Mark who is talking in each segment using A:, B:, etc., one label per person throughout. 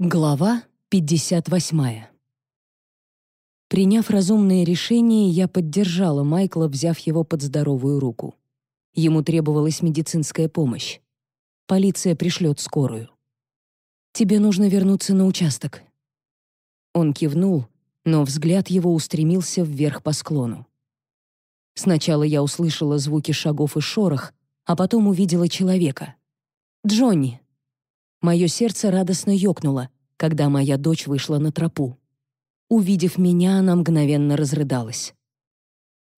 A: Глава 58. Приняв разумное решение, я поддержала Майкла, взяв его под здоровую руку. Ему требовалась медицинская помощь. Полиция пришлет скорую. «Тебе нужно вернуться на участок». Он кивнул, но взгляд его устремился вверх по склону. Сначала я услышала звуки шагов и шорох, а потом увидела человека. «Джонни!» Мое сердце радостно ёкнуло, когда моя дочь вышла на тропу. Увидев меня, она мгновенно разрыдалась.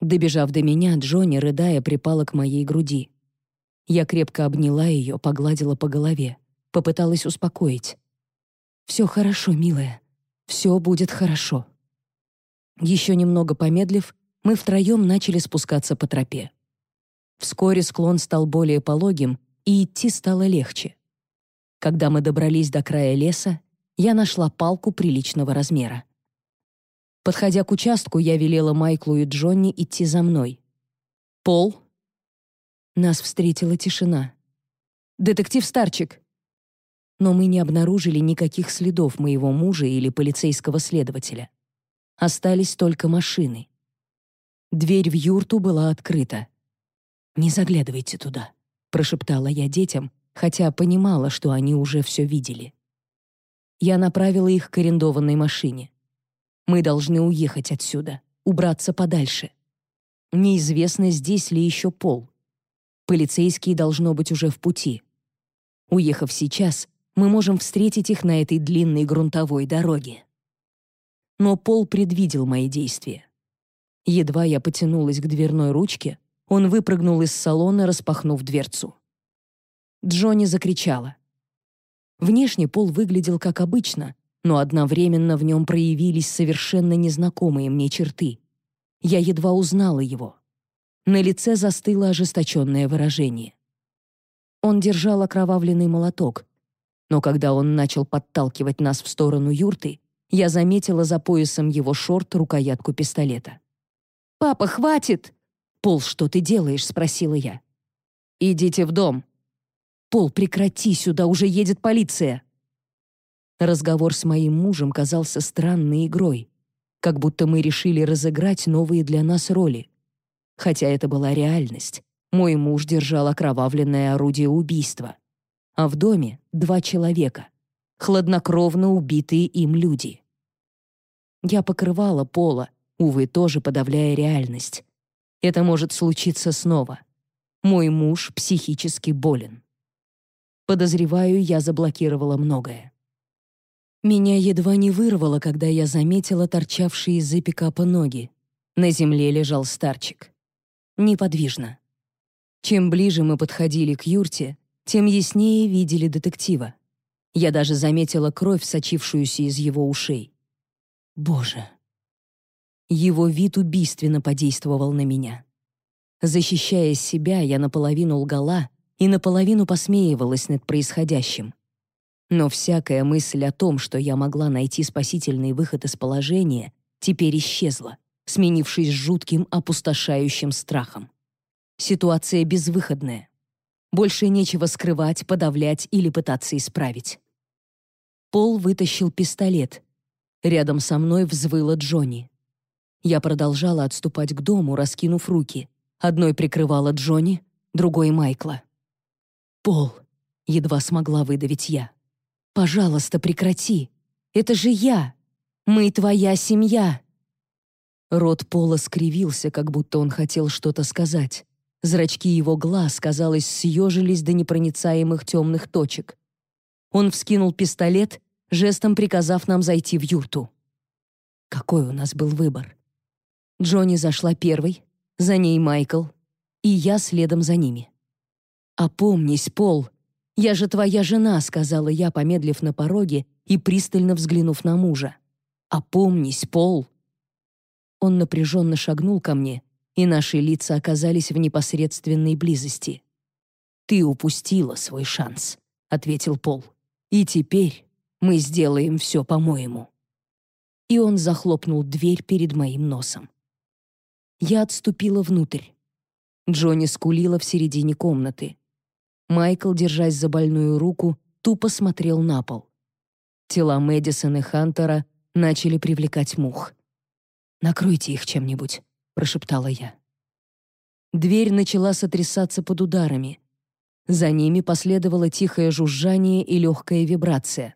A: Добежав до меня, Джонни, рыдая, припала к моей груди. Я крепко обняла ее, погладила по голове, попыталась успокоить. «Все хорошо, милая. Все будет хорошо». Еще немного помедлив, мы втроем начали спускаться по тропе. Вскоре склон стал более пологим, и идти стало легче. Когда мы добрались до края леса, я нашла палку приличного размера. Подходя к участку, я велела Майклу и Джонни идти за мной. «Пол?» Нас встретила тишина. «Детектив Старчик!» Но мы не обнаружили никаких следов моего мужа или полицейского следователя. Остались только машины. Дверь в юрту была открыта. «Не заглядывайте туда», — прошептала я детям, хотя понимала, что они уже все видели. Я направила их к арендованной машине. Мы должны уехать отсюда, убраться подальше. Неизвестно, здесь ли еще пол. Полицейские должно быть уже в пути. Уехав сейчас, мы можем встретить их на этой длинной грунтовой дороге. Но Пол предвидел мои действия. Едва я потянулась к дверной ручке, он выпрыгнул из салона, распахнув дверцу. Джонни закричала. Внешне Пол выглядел как обычно, но одновременно в нем проявились совершенно незнакомые мне черты. Я едва узнала его. На лице застыло ожесточенное выражение. Он держал окровавленный молоток, но когда он начал подталкивать нас в сторону юрты, я заметила за поясом его шорт рукоятку пистолета. «Папа, хватит!» «Пол, что ты делаешь?» — спросила я. «Идите в дом», «Пол, прекрати, сюда уже едет полиция!» Разговор с моим мужем казался странной игрой, как будто мы решили разыграть новые для нас роли. Хотя это была реальность. Мой муж держал окровавленное орудие убийства. А в доме два человека, хладнокровно убитые им люди. Я покрывала Пола, увы, тоже подавляя реальность. Это может случиться снова. Мой муж психически болен. Подозреваю, я заблокировала многое. Меня едва не вырвало, когда я заметила торчавшие из-за пикапа ноги. На земле лежал старчик. Неподвижно. Чем ближе мы подходили к юрте, тем яснее видели детектива. Я даже заметила кровь, сочившуюся из его ушей. Боже. Его вид убийственно подействовал на меня. Защищая себя, я наполовину лгала, и наполовину посмеивалась над происходящим. Но всякая мысль о том, что я могла найти спасительный выход из положения, теперь исчезла, сменившись жутким опустошающим страхом. Ситуация безвыходная. Больше нечего скрывать, подавлять или пытаться исправить. Пол вытащил пистолет. Рядом со мной взвыла Джонни. Я продолжала отступать к дому, раскинув руки. Одной прикрывала Джонни, другой — Майкла. «Пол!» — едва смогла выдавить я. «Пожалуйста, прекрати! Это же я! Мы твоя семья!» Рот Пола скривился, как будто он хотел что-то сказать. Зрачки его глаз, казалось, съежились до непроницаемых темных точек. Он вскинул пистолет, жестом приказав нам зайти в юрту. Какой у нас был выбор? Джонни зашла первой, за ней Майкл, и я следом за ними. «Опомнись, Пол! Я же твоя жена», — сказала я, помедлив на пороге и пристально взглянув на мужа. «Опомнись, Пол!» Он напряженно шагнул ко мне, и наши лица оказались в непосредственной близости. «Ты упустила свой шанс», — ответил Пол. «И теперь мы сделаем все по-моему». И он захлопнул дверь перед моим носом. Я отступила внутрь. Джонни скулила в середине комнаты. Майкл, держась за больную руку, тупо смотрел на пол. Тела Мэдисон и Хантера начали привлекать мух. «Накройте их чем-нибудь», — прошептала я. Дверь начала сотрясаться под ударами. За ними последовало тихое жужжание и легкая вибрация.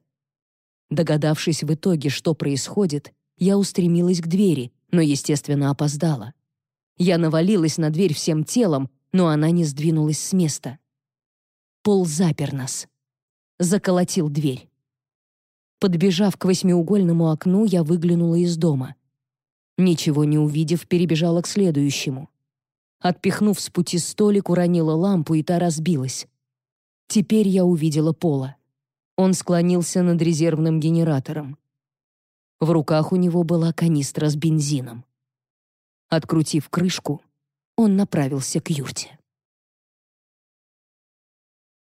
A: Догадавшись в итоге, что происходит, я устремилась к двери, но, естественно, опоздала. Я навалилась на дверь всем телом, но она не сдвинулась с места. Пол запер нас. Заколотил дверь. Подбежав к восьмиугольному окну, я выглянула из дома. Ничего не увидев, перебежала к следующему. Отпихнув с пути столик, уронила лампу, и та разбилась. Теперь я увидела Пола. Он склонился над резервным генератором. В руках у него была канистра с бензином. Открутив крышку, он направился к юрте.